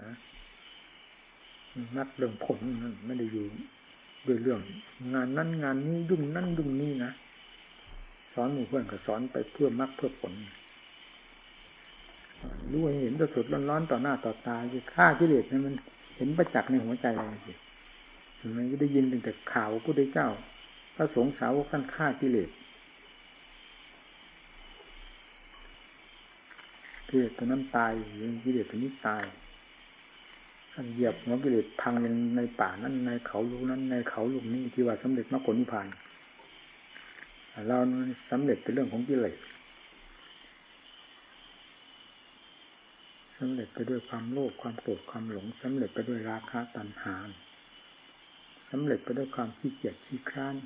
นะนักเรื่องผลนั่นไม่ได้อยู่ด้วยเรื่อง งานนั้นงานนี้ยุ่งนั่นยุ่งนี้นะสอนหมู่เพื่อนก็สอนไปเพื่อมรรคเพื่อผลรู้เห็นสดร้อนๆต่อหน้าต่อตาคือฆ่ากิเลสนี่มันเห็นประจักษ์ในหัวใจเลยสิมันก็ได้ยินแต่ข่าวพระพุทธเจ้า พระสงฆ์สาวกท่านฆ่ากิเลสกิเลสตัวนั้นตายกิเลสตัวนี้ตาย เหยียบหัวกิเลสพังในในป่านั้นในเขาลูกนั้นในเขาลูกนี้ที่ว่าสำเร็จมรรคผลนิพพานเราสำเร็จเป็นเรื่องของกิเลสสำเร็จไปด้วยความโลภความโกรธความหลงสำเร็จไปด้วยราคะตัณหาสำเร็จไปด้วยความขี้เกียจขี้คร้าน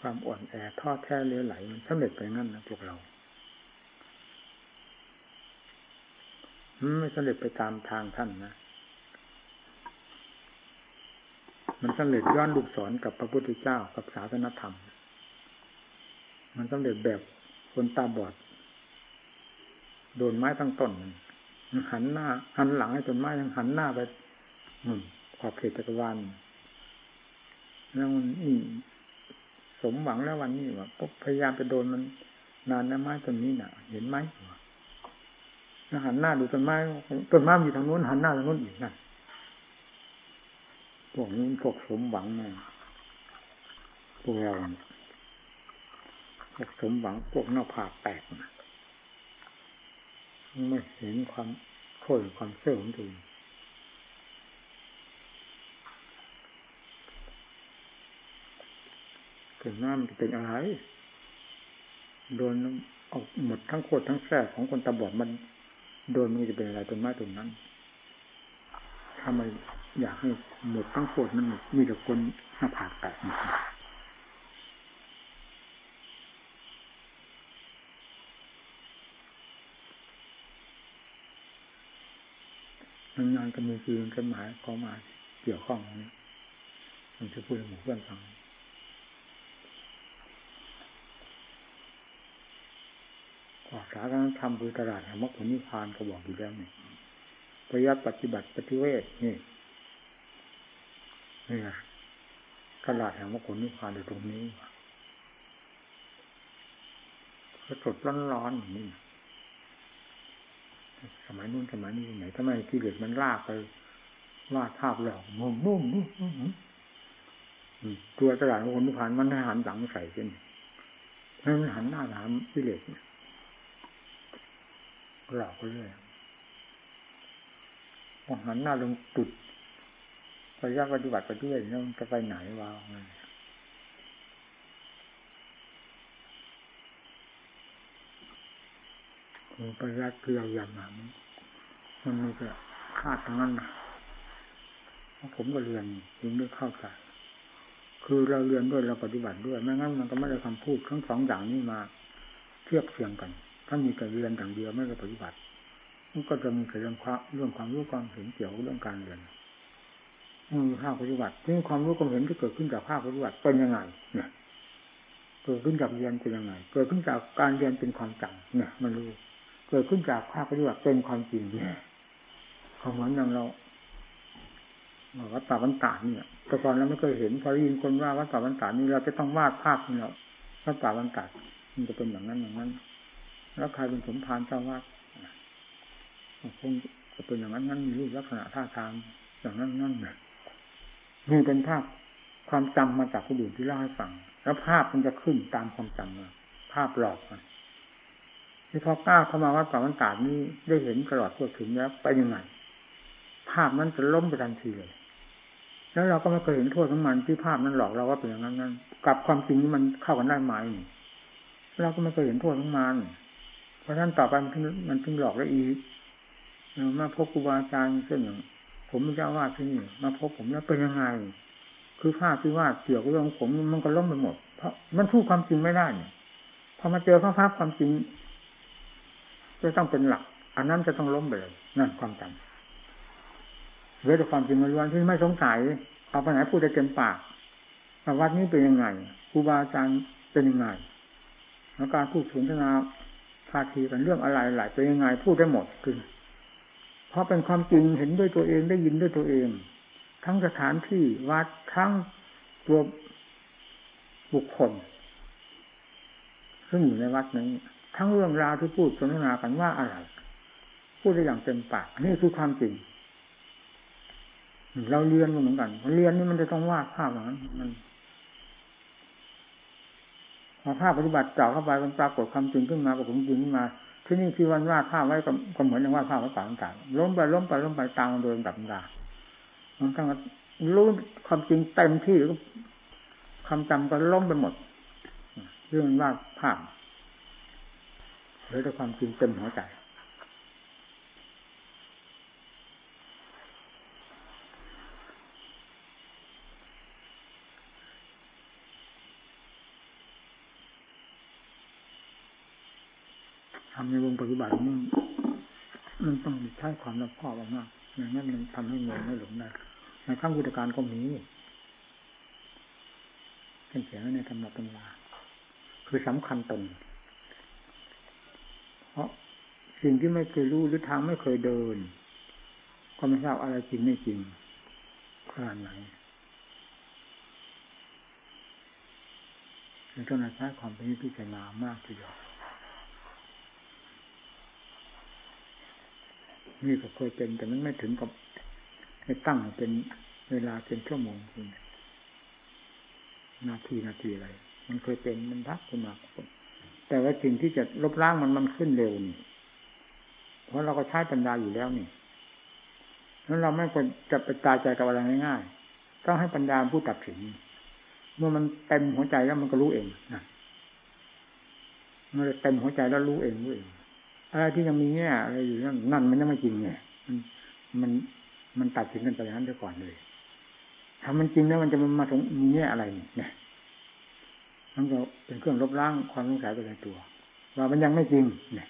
ความอ่อนแอท้อแท้เลี้ยวไหลมันสำเร็จไปงั้นนะพวกเราไม่สำเร็จไปตามทางท่านนะ มันสำเร็จย้อนลูกศรกับพระพุทธเจ้ากับศาสนธรรม มันสำเร็จแบบคนตาบอด โดนไม้ทั้งต้นหันหน้า หันหลังให้ต้นไม้ยังหันหน้าไปขอบเขตจักรวาลแล้วนี่สมหวังแล้ววันนี้ว่าพยายามไปโดนมันนานนะไม้ต้นนี้น่ะ เห็นไหมหันหน้าดูต้นไม้ต้นไม้อยู่ทางโน้นหันหน้าทางโน้นอีกนั่น พวกนี้พวกสมหวังนะพวกเราพวกสมหวังพวกหน้าผากแตกนะไม่เห็นความโค่นความเสื่อมของตัวเองเกิดหน้ามันจะเป็นอะไรโดนเอาหมดทั้งโคตรทั้งแท้ของคนตาบอดมัน โดนมันจะเป็นอะไรต้นไม้ต้นนั้นทำไม อยากให้หมดทั้งโคตรนั้นมีแต่คนหน้าผากแตกงานก็มีคือกันหมายก็มาเกี่ยวข้องนี้มันจะพูดให้หมู่เพื่อนฟังขอสาการทำคือตลาดแห่งมรรคผลนิพพานก็บอกอยู่แล้วนี่ประยัดปฏิบัติปฏิเวทนี่ นี่ไงตลาดแห่งมรรคผลนิพพานอยู่ตรงนี้ก็สดร้อนๆอย่างนี้สมัยนู้นสมัยนี้ไหนทำไมที่เด็กมันลากไปวาดภาพหลอกมุมมุมตัวตลาดคนนิพพานมันหันหลังใส่เช่นให้มันหันหน้าถามที่เด็กหลอกไปเรื่อยหันหน้าลงตุด ปยากปฏิบัติไปด้วยแล้วจะไปไหนวะปริยัติคือเออย่างนั้นมันมีแต่คาดทั้งนั้นนะผมก็เรียนจึงได้เข้าใจคือเราเรียนด้วยเราปฏิบัติด้วยไม่งั้นมันก็ไม่ได้คำพูดทั้งสองอย่างนี้มาเทียบเทียงกัน ถ้ามีแต่เรียนอย่างเดียวไม่ได้ปฏิบัติมันก็จะมีแต่เรื่องความเรื่องความรู้ความเห็นเกี่ยวกับเรื่องการเรียน ภาคปฏิบัติที่ความรู้ความเห็นที่เกิดขึ้นจากภาคปฏิบัติเป็นยังไงเนี่ยเกิดขึ้นจากเรียนเป็นยังไง เกิดขึ้นจากการเรียนเป็นความจำเนี่ย มันรู้ เกิดขึ้นจากภาคปฏิบัติเป็นความจริงเนี่ยเหมือนอย่างเราวัดป่าวันตาเนี่ยแต่ก่อนเราไม่เคยเห็นพอได้ยินคนว่าวัดป่าวันตานี่เราจะต้องวาดภาพนี่เราวัดป่าวันตามันจะเป็นอย่างนั้นอย่างนั้น แล้วใครเป็นสมภารเจ้าวาดคงจะเป็นอย่างนั้นนั้นมีรูปลักษณะท่าทางอย่างนั้นนั่นเนี่ย นี่เป็นภาพความจำมาจากผู้อื่นที่เล่าให้ฟัง แล้วภาพมันจะขึ้นตามความจำมาภาพหลอกมันที่พอก้าวเข้ามาวัดป่าวันตานี้ได้เห็นตลอดทั่วถึงแล้วไปยังไงภาพนั้นจะล้มไปทันทีเลย แล้วเราก็ไม่เคยเห็นโทษของมันที่ภาพนั้นหลอกเราว่าเป็นอย่างนั้นนั้นกับความจริงมันเข้ากันได้ไหมเราก็ไม่เคยเห็นโทษของมันเพราะฉะนั้นต่อไปมันมันถึงหลอกได้อีกมาพบครูบาอาจารย์เช่นอย่าง ผมไม่เจ้าวาดที่นี่มาพบผมแล้วเป็นยังไง คือภาพที่วาดเกี่ยวกับเรื่องผมมันก็ล้มไปหมด เพราะมันพูดความจริงไม่ได้เนี่ยพอมาเจอภาพความจริงจะต้องเป็นหลัก อันนั้นจะต้องล้มไปเลยนั่นความจำเรื่องความจริงล้วนที่ไม่สงสัยเอาไปไหนพูดได้เต็มปากวัดนี้เป็นยังไงครูบาอาจารย์เป็นยังไงแล้วการพูดถึงนาพาทีกันเรื่องอะไรหลายเป็นยังไงพูดได้หมดคือ เพราะเป็นความจริงเห็นด้วยตัวเองได้ยินด้วยตัวเอง ทั้งสถานที่วัดทั้งตัวบุคคล ซึ่งอยู่ในวัดนี้ทั้งเรื่องราวที่พูดสนทนากันว่าอะไรพูดได้อย่างเต็มปากนี่คือความจริง เราเรียนเหมือนกันเรียนนี่มันจะต้องวาดภาพอย่างนั้นมันพอภาพปฏิบัติเจาะเข้าไปมันปรากฏความจริงขึ้นมากับผมจริงขึ้นมา ที่นี่ที่วันวาดภาพไว้ก็เหมือนอย่างวาดภาพไว้ต่างๆล้มไปล้มไปล้มไปตามโดยแบบดามันต้องรู้ความจริงเต็มที่หรือความจำก็ล้มไปหมดเรื่องวาดภาพเหลือแต่ความจริงเต็มหัวใจ ทำในวงปฏิบัติมันมันต้องใช้ความรอบคอบมากอย่างนั้นมันทำให้เงินไม่หลงได้ในขั้งพุทธการก็มีเป็นเสียงในธรรมะตำราคือสำคัญตนเพราะสิ่งที่ไม่เคยรู้หรือทางไม่เคยเดิน ก็ไม่ทราบอะไรจริงไม่จริงขนาดไหนเจ้าหน้าที่ความเป็นพิจารณามากทีเดียว นี่ก็เคยเป็นแต่มันไม่ถึงกับให้ตั้งเป็นเวลาเป็นชั่วโมงคุณนาทีนาทีอะไร มันเคยเป็นมันพักขึ้นมาแต่ว่าสิ่งที่จะลบล้างมันมันขึ้นเร็วนี่เพราะเราก็ใช้ปัญญาอยู่แล้วนี่นั้นเราไม่ควรจะไปตายใจกับอะไรง่ายๆต้องให้ปัญญาผู้ตัดสินเมื่อมันเต็มหัวใจแล้วมันก็รู้เองนะเมันเต็มหัวใจแล้วรู้เองรู้เอง อะไรที่ยังมีแง่อะไรอยู่นั่นนั่นมันยังไม่จริงไงมันมันมันตัดสินกันไปอย่างนั้นไปก่อนเลยถ้ามันจริงแล้วมันจะมาถึงมีแง่อะไรเนี่ยมันก็เป็นเครื่องลบล้างความสงสัยไปในตัว ว่ามันยังไม่จริงเนี่ย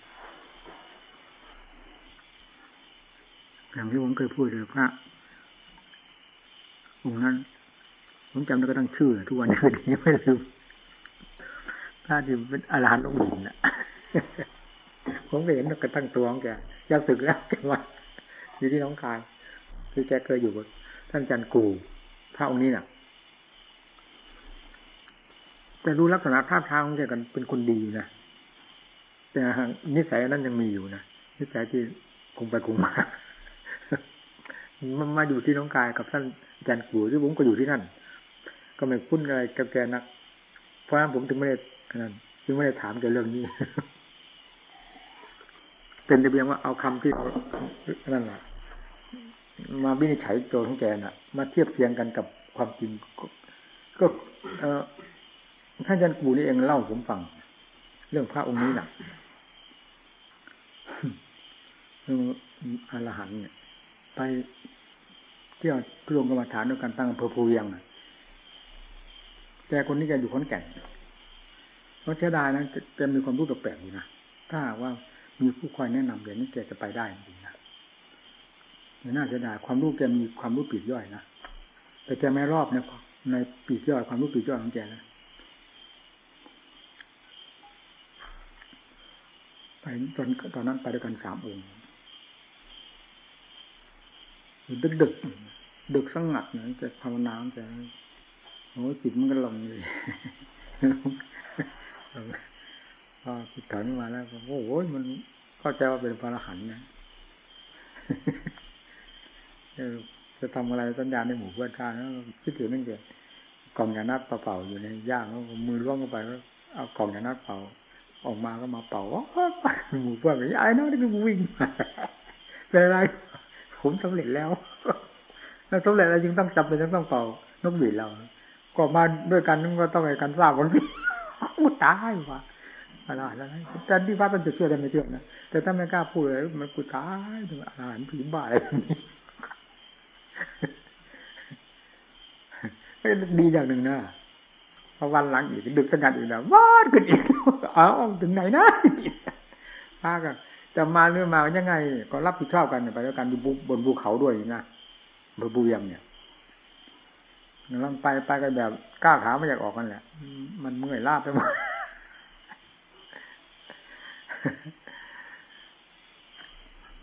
อย่างที่ผมเคยพูดเลยพระองค์นั้น ผมจำได้ก็ตั้งชื่อทุกวันนี้ก็ยังไม่ลืมพระที่เป็นอาหารองค์หนึ่งนะ ผมก็เห็นกระตั้งตัวของแกยาศึกแล้วแกมาอยู่ที่น้องคาย คือแกเคยอยู่กับท่านจันกูพระองค์นี้น่ะ แต่ดูลักษณะท่าทางของแกกันเป็นคนดีนะแต่นิสัยนั้นยังมีอยู่นะนิสัยที่คงไปคงมามันมาอยู่ที่น้องกายกับท่านอาจารย์กูที่ผมก็อยู่ที่นั่น ก็ไม่คุ้นอะไรกับแกนัก เพราะฉะนั้นผมถึงไม่ได้นั้นจึงไม่ได้ถามแกเรื่องนี้ เป็นแต่เพียงว่าเอาคำที่นั่นแหละมาวินิจฉัยโจทย์ของแกน่ะ มาเทียบเทียงกันกับความจริงก็เอท่านอาจารย์กูนี่เองเล่าผมฟัง เรื่องพระองค์นี้น่ะเรื่องอรหันเนี่ยไปเที่ยวรวมกรรมฐานด้วยการตั้งอำเภอภูเวียงแกคนนี้แกอยู่ขอนแก่นเพราะเสียดายนะจะมีความรู้แปลกๆอยู่นะถ้าว่า มีผู้คอยแนะนำเดี๋ยวนี้แกจะไปได้จริงนะน่าจะได้ความรู้แกมีความรู้ปีกย่อยนะแต่แกไม่รอบในในปีกย่อยความรู้ปีกย่อยของแกนะไปตอนตอนนั้นไปด้วยกันสามองค์ดึกดึกดึกสงัดนะจะภาวนาจะโอ้จิตมันก็ลงเลย พอจิตถอนมาแล้วโอ้โหมันเข้าใจว่าเป็นพระอรหันต์นะจะทำอะไรสัญญาในหมู่เพื่อนข้าแล้วคิดถึงนั่นเกิดกล่องยานัดเป่าๆอยู่ในย่างแล้วมือล่วงเข้าไปก็เอากล่องยานัดเป่า ออกมาก็มาเป่าหมู่เพื่อนไอ้น้องนี่คือวิ่งเป็นอะไรผมสำเร็จแล้วแล้วสำเร็จแล้วจึงต้องจำเป็นต้องเป่านกหวีดเรา ก็มาด้วยกันนั่นก็ต้องให้กันทราบคนที่ตายว่ะ อะไรแล้วแต่ที่ว่ามันจะเชื่อได้ไม่เชื่อนะแต่ถ้าไม่กล้าพูดเลยมันกูตายถึงอาหารผีบ่ายดีอย่างหนึ่งนะพอวันหลังอีกดึกสงัดอีกนะววาดขึ้นอีกเอาถึงไหนนะพากันจะมาเรื่องมายังไง ก็รับผิดชอบกันไปแล้วกันบนภูเขาด้วยนะบนบูเวียงเนี่ยลังไปไปกันแบบก้าวขาไม่อยากออกกันแหละ มันเมื่อยล้าไปหมด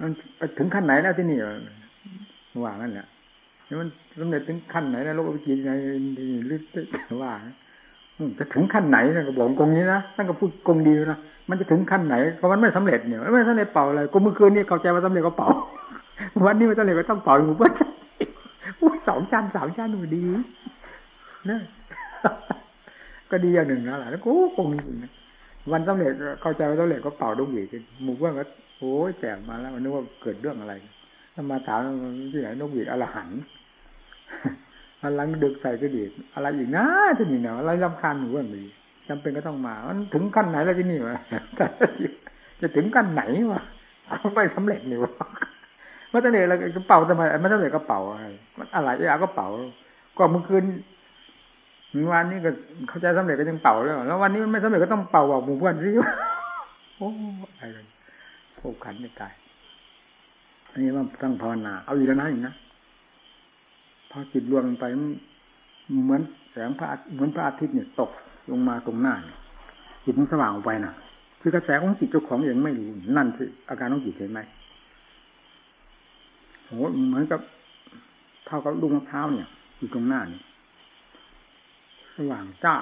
มันถึงขั้นไหนแล้วที่นี่ว่างั้นแหละมันสำเร็จถึงขั้นไหนแล้วโลกวิจิตรในลึกว่าจะถึงขั้นไหนนะก็บอกกงนี้นะท่านก็พูดกงดีนะมันจะถึงขั้นไหนเพราะมันไม่สำเร็จเนี่ยไม่สำเร็จเป่าอะไรก็เมื่อคืนนี้เข้าใจว่าสำเร็จก็เป่า วันนี้ไม่สำเร็จก็ต้องเป่าอยู่ว่าสองจานสามจานหนูดีนะก็ดีอย่างหนึ่งนะหล่ะแล้วก็คงจริงนะวันสำเร็จเข้าใจว่าสำเร็จก็เป่าดงหวีหมู่เพื่อนก็ โอ้ยแจกมาแล้วมันนึกว่าเกิดเรื่องอะไรถ้ามาถามที่ไหนนกหวีดอรหันอันลังดึกใส่ก็ดีอะไรอีกนะที่นี่เนาะอะไรลำคาญหนูว่ามีจำเป็นก็ต้องมามันถึงขั้นไหนแล้วที่นี่วะจะถึงขั้นไหนวะไม่สำเร็จนี่วะมื่อตอนเด็กเราก็เป่าทำไมไม่สำเร็จก็เป่าอะไรมันอะไรอยากก็เป่าก็เมื่อคืนวันนี้ก็เข้าใจสำเร็จก็ยังเป่าแล้วแล้ววันนี้มันไม่สำเร็จก็ต้องเป่าบอกหมู่เพื่อนซิโอ้อะไร โผขันไม่ตายอันนี้ว่าตั้งภาวนา เอาอีกแล้วนะอีกนะพอจิตรวมลงไปเหมือนแสงพระเหมือนพระอาทิตย์เนี่ยตกลงมาตรงหน้าเนี่ยจิตมันสว่างออกไปนะคือกระแสของจิตเจ้าของเองไม่รู้นั่นคืออาการของจิตเห็นไหมโหเหมือนกับเท่ากับลูกมะพร้าวเนี่ย อยู่ตรงหน้านี่สว่างจ้า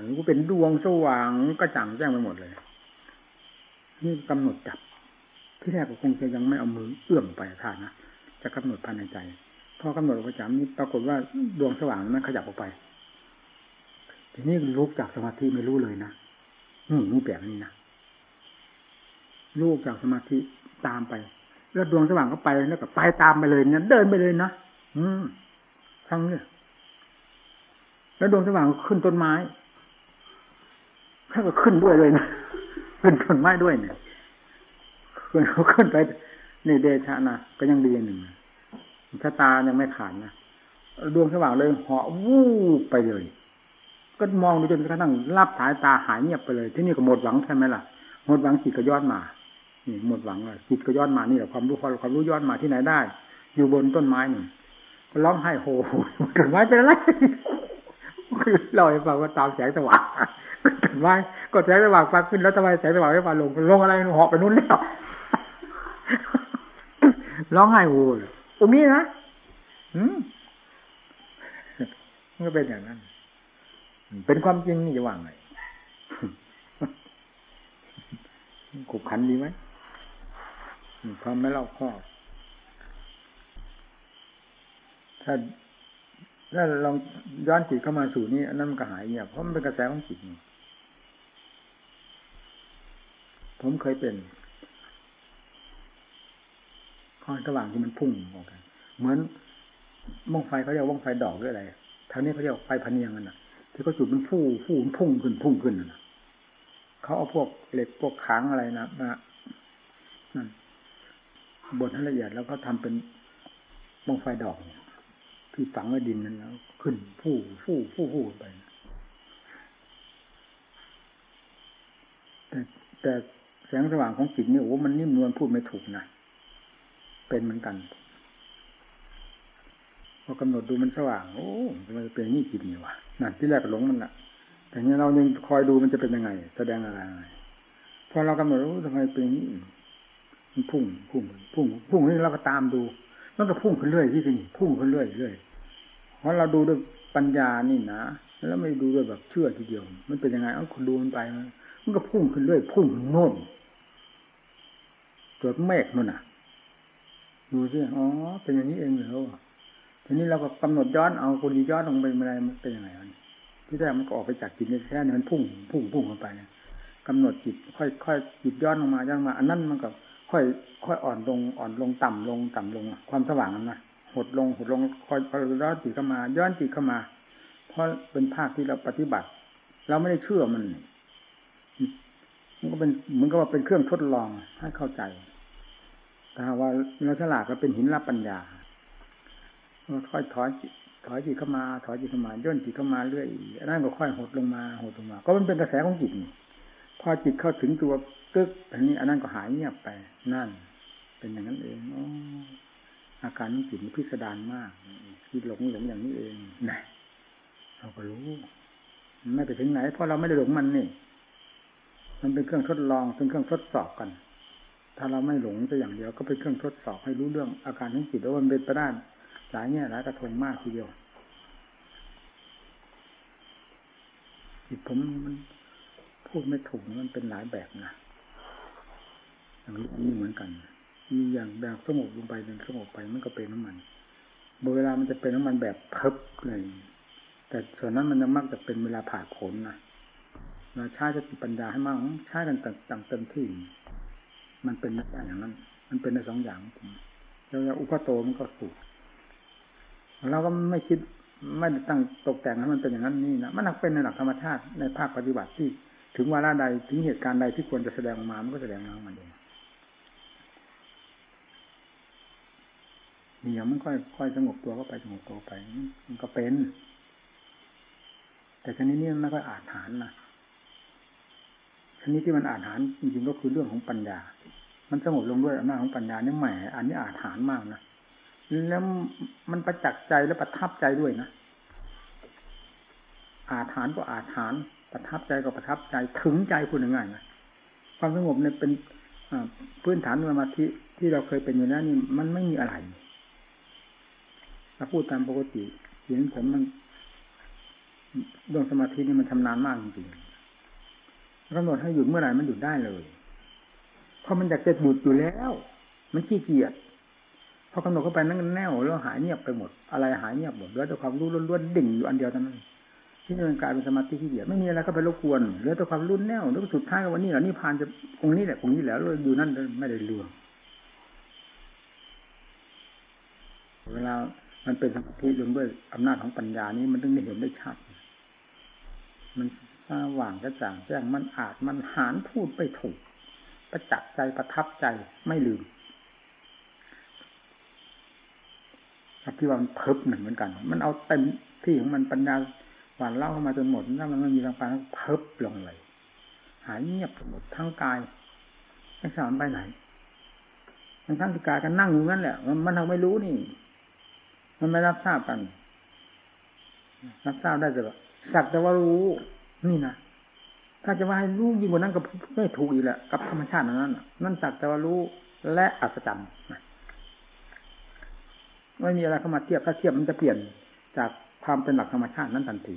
หรือเป็นดวงสว่างกระจ่างแจ้งไปหมดเลย นี่กำหนดจับ ที่แรกก็คงจะยังไม่เอามือเอื้อมไปท่านะจะกำหนดภายในใจพอกำหนดประจำนี้ปรากฏว่าดวงสว่างนั้นขยับออกไป ทีนี้ลุกจากสมาธิไม่รู้เลยนะนี่นี่แปลกนี่นะลูกจากสมาธิตามไป แล้วดวงสว่างก็ไปแล้วก็ไปตามไปเลยเนี่ยเดินไปเลยนะอืมทั้งนี้แล้วดวงสว่างขึ้นต้นไม้ถ้าก็ขึ้นด้วยเลยนะขึ้นต้นไม้ด้วยเนี่ย ขึ้นเขาขึ้นไปนี่เดชะนะก็ยังดีหนึ่งชะตายังไม่ขาดนะดวงสว่างเลยเหาะวูบไปเลย ก็มองดูจนกระทั่งรับสายตาหายเงียบไปเลย ที่นี่ก็หมดหวังใช่ไหมล่ะหมดหวังจิตก็ย้อนมานี่หมดหวังเลยจิตก็ย้อนมานี่แหละความรู้ความรู้ย้อนมาที่ไหนได้ อยู่บนต้นไม้หนึ่งร้องไห้โหต้นไม้เป็นอะไรคือเราให้ฟังว่าตามแสงสว่างต้นไม้ก็แสงสว่างฟังขึ้นแล้วทำไมแสงสว่างไม่มาลงลงอะไรเหาะไปนู้นแล้ว ร้องไห้โหตรงนี้นะอืมมันก็เป็นอย่างนั้น เป็นความจริงนี่จะว่างไงขบขันดีไหมความไม่เล่าข้อ ถ้าถ้าลองย้อนจิตเข้ามาสู่นี้นั่นมันก็หายเงียบเพราะมันเป็นกระแสของจิตผมเคยเป็น ข้อระหว่างที่มันพุ่งออกกัน เหมือนม่องไฟเขาเรียกว่องไฟดอกหรืออะไรทางนี้เขาเรียกไฟพเนียงกันนะที่เขาจุดมันฟู่ฟู่พุ่งขึ้นพุ่งขึ้นนะเขาเอาพวกเหล็กพวกค้างอะไรนะมานั่นบดให้ละเอียดแล้วก็ทำเป็นมองไฟดอกเนี่ยที่ฝังไว้ดินนั้นแล้ว ขึ้นฟู่ฟู่ฟู่ฟู่ไปแต่แต่แสงสว่างของจิตนี่โอ้มันนิ่มนวลพูดไม่ถูกนะ เป็นเหมือนกัน พอกำหนดดูมันสว่าง โอ้มันจะเป็นนี่จิตนี่วะนั่นที่แรกก็หลงมันละแต่เนี้ยเรายังคอยดูมันจะเป็นยังไง แสดงอะไรพอเรากำหนดรู้ทำไมเป็นนี้มันพุ่งพุ่งพุ่งพุ่งนี่เราก็ตามดูมันก็พุ่งขึ้นเรื่อยที่นี่พุ่งขึ้นเรื่อยเรื่อยเพราะเราดูด้วยปัญญานี่นะแล้วไม่ดูด้วยแบบเชื่อทีเดียว มันเป็นยังไงเอาคุณดูมันไปมันก็พุ่งขึ้นเรื่อยพุ่งโน่นเกิดเมฆนู่นน่ะ ดูสิอ๋อ เป็นอย่างนี้เองเหรอทีนี้เราก็กำหนดย้อนเอาคนดีย้อนลงไปอะไรมันเป็นยังไงมันที่แรกมันก็ออกไปจากจิตในแค่นี้มันพุ่งพุ่งพุ่งลงไปเนี่ยกำหนดจิตค่อยค่อยจิตย้อนลงมาย้อนมา อันนั้นมันก็ค่อย ค่อยอ่อนลงอ่อนลงต่ำลงต่ำลงความสว่างมันนะหดลงหดลงค่อยค่อยย้อนจิตเข้ามา ย้อนจิตเข้ามา เพราะเป็นภาคที่เราปฏิบัติ เราไม่ได้เชื่อมันมันก็เป็นเหมือนกับว่าเป็นเครื่องทดลองให้เข้าใจ ถ้าว่าเราฉลาดก็เป็นหินรับปัญญาค่อยถอยถอยจิตเข้ามา ถอยจิตเข้ามาย่นจิตเข้ามาเรื่อยนั่นก็ค่อยหดลงมาหดลงมา ก็มันเป็นกระแสของจิตพอจิตเข้าถึงตัวตึ๊กอันนี้ อันนั้นก็หายเงียบไปนั่น เป็นอย่างนั้นเองออาการของจิตพิสดารมากคิดหลงหลงอย่างนี้เองนะเราก็รู้ไม่ไปถึงไหนเพราะเราไม่ได้หลงมันนี่ มันเป็นเครื่องทดลองเป็นเครื่องทดสอบกัน ถ้าเราไม่หลงแต่อย่างเดียวก็เป็นเครื่องทดสอบให้รู้เรื่องอาการของจิตว่ามันเป็นไปได้หลายแง่หลายกระทงมากทีเดียวจิตผมมันพูดไม่ถูกมันเป็นหลายแบบนะอย่างนี้เหมือนกัน มีอย่างแบบสงบลงไปเดินสงบไปมันก็เป็นน้ำมันเวลามันจะเป็นน้ำมันแบบเพิบเลยแต่ส่วนนั้นมันมักจะเป็นเวลาผ่าผลนะเราใช้จะติปัญญาให้มากใช้กันต่างเต็มที่ มันเป็นอย่างนั้น มันเป็นในสองอย่างแล้วอุปโตมันก็สุกเราก็ไม่คิดไม่ตั้งตกแต่งให้มันเป็นอย่างนั้นนี่นะมันนักเป็นในหลักธรรมชาติในภาคปฏิบัติที่ ถึงวาระใดถึงเหตุการณ์ใดที่ควรจะแสดงออกมา มันก็แสดงออกมาเองเดี๋ยวมันค่อยค่อยสงบตัวก็ไปสงบตัวไป มันก็เป็น แต่ชนิดนี้มันไม่ค่อยอาถรรพ์นะชนิดที่มันอาถรรพ์จริงๆก็คือเรื่องของปัญญา มันสงบลงด้วยอำนาจของปัญญาเนี่ยแหมอันนี้อาถรรพ์มากนะแล้วมันประจักษ์ใจและประทับใจด้วยนะอาถรรพ์ก็อาถรรพ์ประทับใจก็ประทับใจถึงใจคุณง่ายๆนะความสงบเนี่ยเป็นพื้นฐานสมาธิที่เราเคยเป็นอยู่แล้วนี่มันไม่มีอะไรถ้าพูดตามปกติเห็นผมมันเรื่องสมาธินี่มันชำนาญมากจริงๆกำหนดให้หยุดเมื่อไหร่มันหยุดได้เลย เพราะมันอยากจะหยุดอยู่แล้ว มันขี้เกียจพอกำหนดเข้าไปนั่งแน่วแล้วหายเงียบไปหมด อะไรหายเงียบหมดเหลือแต่ความรู้ล้วนๆดิ่งอยู่อันเดียวเท่านั้นที่มันกลายเป็นสมาธิที่เดียวไม่มีอะไรเข้าไปรบกวนเหลือแต่ความรุ่นแน่วแล้วสุดท้ายวันนี้เหรอนี่ผ่านจะตรงนี้แหละตรงนี้แล้วอยู่นั่นไม่ได้เรื่องเวลามันเป็นสมาธิลงด้วยอำนาจของปัญญานี้มันต้องได้เห็นได้ชัด มันสว่างกระจ่างแจ้งมันอาจมันหานพูดไปถูก ประจักษ์ใจประทับใจไม่ลืมที่ว่ามันเพิบหนึ่งเหมือนกัน มันเอาเต็มที่ของมันปัญญาหวานเล่าเข้ามาจนหมดถ้ามันไม่มีทางฟังเพิบลงเลย หายเงียบหมดทั้งกายไม่สามไปไหนทั้งทั้งที่กายกันนั่งอยู่นั่นแหละ มันมันทำไม่รู้นี่ มันไม่รับทราบกัน รับทราบได้แต่ว่าสักแต่ว่ารู้ นี่นะ ถ้าจะว่าให้รู้ยิ่งกว่านั้นก็ไม่ถูกอีกแหละกับธรรมชาตินั้นนั่นสักแต่ว่ารู้และอัศจรรย์ไม่มีอะไรเข้ามาเทียบถ้าเทียบมันจะเปลี่ยนจากความเป็นหลักธรรมชาตินั้นทันที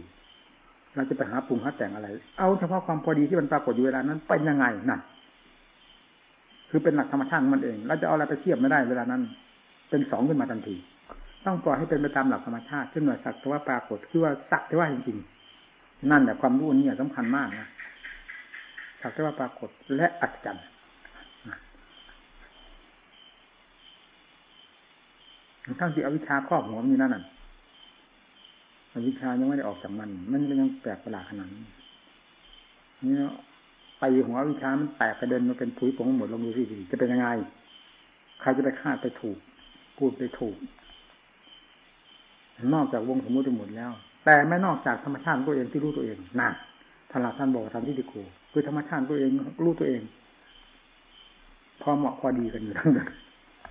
เราจะไปหาปรุงหาแต่งอะไร เอาเฉพาะความพอดีที่มันปรากฏอยู่เวลานั้นเป็นยังไงนั่นคือเป็นหลักธรรมชาติมันเองเราจะเอาอะไรไปเทียบไม่ได้เวลานั้น เป็นสองขึ้นมาทันที ต้องปล่อยให้เป็นไปตามหลักธรรมชาติขึ้นหน่วยสักแต่ว่าปรากฏคือว่าสักแต่ว่าจริงๆนั่นแหละความรู้นี่สำคัญมากนะ สักแต่ว่าปรากฏและอัศจรรย์ทั้งที่อวิชชาครอบหัวมีนั่นน่ะอวิชชายังไม่ได้ออกจากมัน มันยังแปลกประหลาดขนาดนี้นี่ไปหัววิชามันแตกกระเด็นมาเป็นผุยผงหมดลงดูสิจะเป็นยังไง ใครจะไปคาดไปถูก พูดไปถูก นอกจากวงสมมติหมดแล้ว แต่ไม่นอกจากธรรมชาติตัวเองที่รู้ตัวเองน่ะท่านหลักท่านบอกทำที่ดิโก คือธรรมชาติตัวเองรู้ตัวเอง พอเหมาะพอดีกันอยู่ทั้งนั้น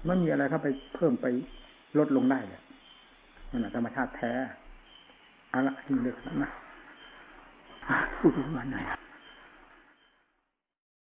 ไม่มีอะไรเข้าไปเพิ่มไปลดลงได้เลยนั่นธรรมชาติแท้เอาละที่เลือกนะพูดถึงวันไหน